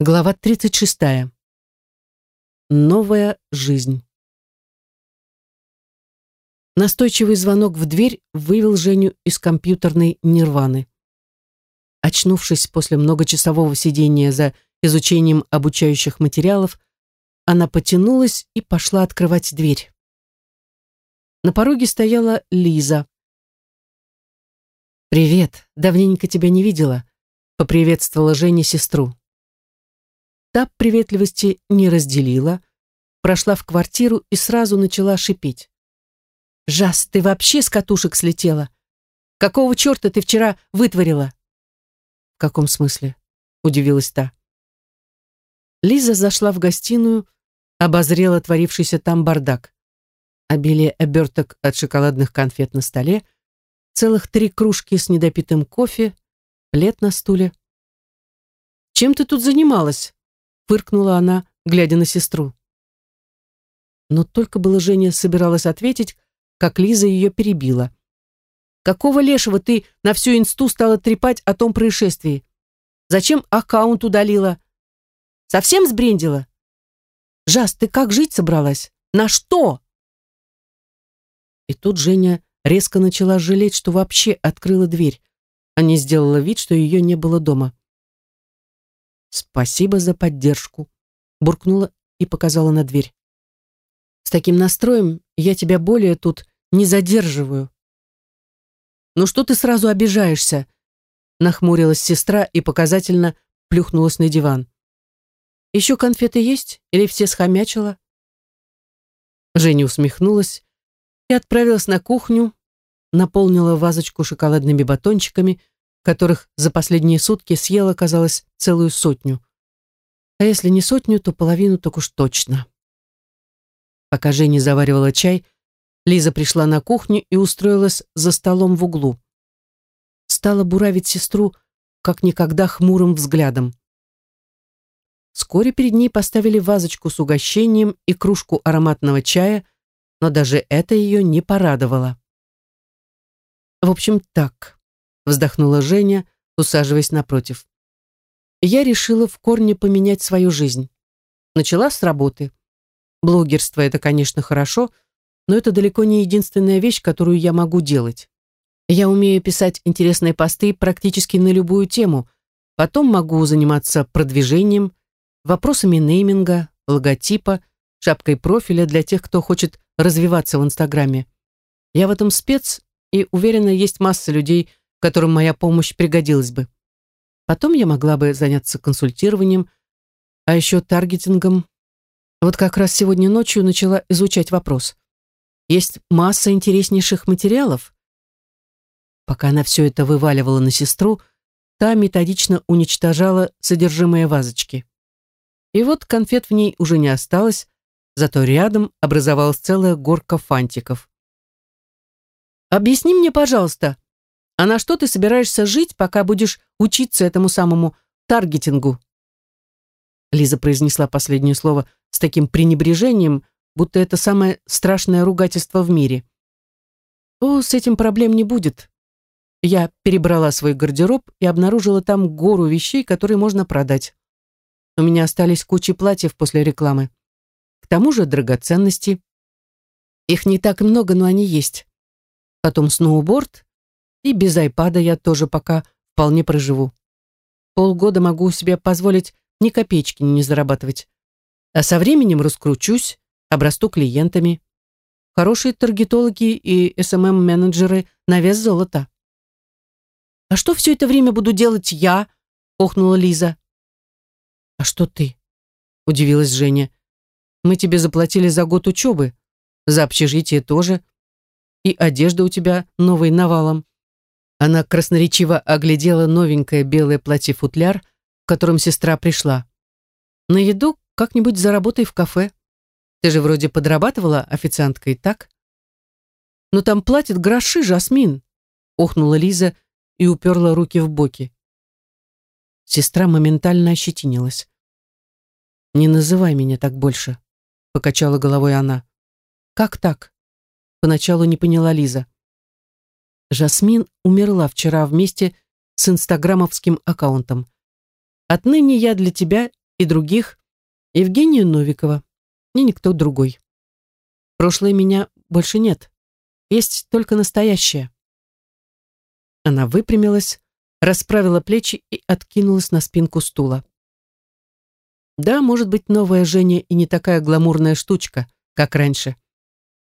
Глава 36. Новая жизнь. Настойчивый звонок в дверь вывел Женю из компьютерной нирваны. Очнувшись после многочасового сидения за изучением обучающих материалов, она потянулась и пошла открывать дверь. На пороге стояла Лиза. «Привет, давненько тебя не видела», — поприветствовала Женя сестру. Та приветливости не разделила, прошла в квартиру и сразу начала шипеть. «Жас, ты вообще с катушек слетела? Какого черта ты вчера вытворила?» «В каком смысле?» — удивилась та. Лиза зашла в гостиную, обозрела творившийся там бардак. Обилие оберток от шоколадных конфет на столе, целых три кружки с недопитым кофе, плед на стуле. «Чем ты тут занималась?» Фыркнула она, глядя на сестру. Но только было Женя собиралась ответить, как Лиза ее перебила. «Какого лешего ты на всю инсту стала трепать о том происшествии? Зачем аккаунт удалила? Совсем сбрендила? Жас, ты как жить собралась? На что?» И тут Женя резко начала жалеть, что вообще открыла дверь, а не сделала вид, что ее не было дома. «Спасибо за поддержку», — буркнула и показала на дверь. «С таким настроем я тебя более тут не задерживаю». «Ну что ты сразу обижаешься?» — нахмурилась сестра и показательно плюхнулась на диван. «Еще конфеты есть? Или все схомячила?» Женя усмехнулась и отправилась на кухню, наполнила вазочку шоколадными батончиками, которых за последние сутки съела, казалось, целую сотню. А если не сотню, то половину так уж точно. Пока Женя заваривала чай, Лиза пришла на кухню и устроилась за столом в углу. Стала буравить сестру, как никогда хмурым взглядом. Вскоре перед ней поставили вазочку с угощением и кружку ароматного чая, но даже это ее не порадовало. В общем, так вздохнула Женя, усаживаясь напротив. Я решила в корне поменять свою жизнь. Начала с работы. Блогерство — это, конечно, хорошо, но это далеко не единственная вещь, которую я могу делать. Я умею писать интересные посты практически на любую тему, потом могу заниматься продвижением, вопросами нейминга, логотипа, шапкой профиля для тех, кто хочет развиваться в Инстаграме. Я в этом спец, и уверена, есть масса людей, которым моя помощь пригодилась бы. Потом я могла бы заняться консультированием, а еще таргетингом. Вот как раз сегодня ночью начала изучать вопрос. Есть масса интереснейших материалов. Пока она все это вываливала на сестру, та методично уничтожала содержимое вазочки. И вот конфет в ней уже не осталось, зато рядом образовалась целая горка фантиков. «Объясни мне, пожалуйста», а на что ты собираешься жить, пока будешь учиться этому самому таргетингу?» Лиза произнесла последнее слово с таким пренебрежением, будто это самое страшное ругательство в мире. «О, с этим проблем не будет». Я перебрала свой гардероб и обнаружила там гору вещей, которые можно продать. У меня остались кучи платьев после рекламы. К тому же драгоценности. Их не так много, но они есть. Потом сноуборд и без айпада я тоже пока вполне проживу. Полгода могу себе позволить ни копеечки не зарабатывать. А со временем раскручусь, обрасту клиентами. Хорошие таргетологи и SMM-менеджеры на вес золота. «А что все это время буду делать я?» — охнула Лиза. «А что ты?» — удивилась Женя. «Мы тебе заплатили за год учебы, за общежитие тоже, и одежда у тебя новой навалом. Она красноречиво оглядела новенькое белое платье-футляр, в котором сестра пришла. «На еду как-нибудь заработай в кафе. Ты же вроде подрабатывала официанткой, так?» «Но там платят гроши, Жасмин!» — охнула Лиза и уперла руки в боки. Сестра моментально ощетинилась. «Не называй меня так больше», — покачала головой она. «Как так?» — поначалу не поняла Лиза. Жасмин умерла вчера вместе с инстаграмовским аккаунтом. Отныне я для тебя и других, Евгению Новикова, ни никто другой. Прошлое меня больше нет. Есть только настоящее. Она выпрямилась, расправила плечи и откинулась на спинку стула. Да, может быть, новая Женя и не такая гламурная штучка, как раньше.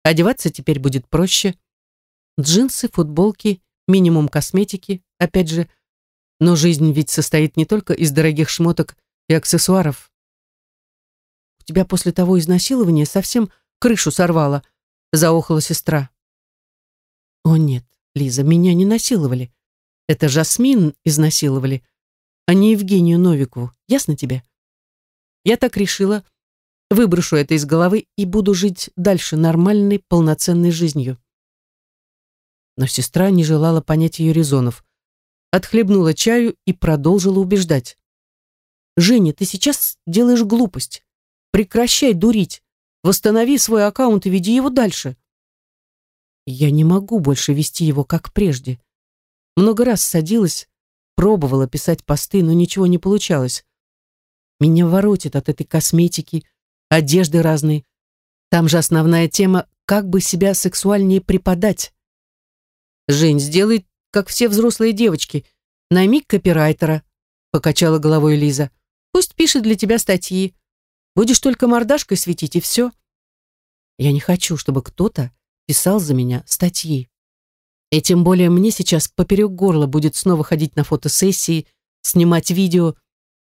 Одеваться теперь будет проще. Джинсы, футболки, минимум косметики, опять же. Но жизнь ведь состоит не только из дорогих шмоток и аксессуаров. У тебя после того изнасилования совсем крышу сорвало, заохала сестра. О нет, Лиза, меня не насиловали. Это Жасмин изнасиловали, а не Евгению Новикову. Ясно тебе? Я так решила, выброшу это из головы и буду жить дальше нормальной, полноценной жизнью. Но сестра не желала понять ее резонов. Отхлебнула чаю и продолжила убеждать. «Женя, ты сейчас делаешь глупость. Прекращай дурить. Восстанови свой аккаунт и веди его дальше». Я не могу больше вести его, как прежде. Много раз садилась, пробовала писать посты, но ничего не получалось. Меня воротит от этой косметики, одежды разной. Там же основная тема, как бы себя сексуальнее преподать. Жень, сделай, как все взрослые девочки. Найми копирайтера, покачала головой Лиза. Пусть пишет для тебя статьи. Будешь только мордашкой светить, и все. Я не хочу, чтобы кто-то писал за меня статьи. И тем более мне сейчас поперек горла будет снова ходить на фотосессии, снимать видео,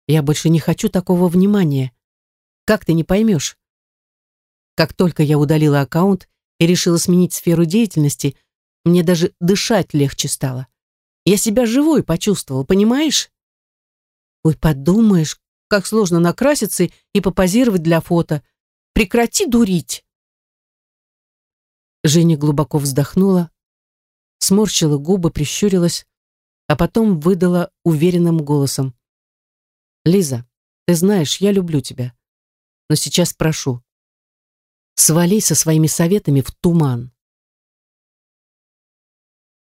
я больше не хочу такого внимания. Как ты не поймешь? Как только я удалила аккаунт и решила сменить сферу деятельности, мне даже дышать легче стало. Я себя живой почувствовал, понимаешь? Ой, подумаешь, как сложно накраситься и попозировать для фото. Прекрати дурить. Женя глубоко вздохнула, сморщила губы, прищурилась, а потом выдала уверенным голосом. Лиза, ты знаешь, я люблю тебя. Но сейчас прошу. Свали со своими советами в туман.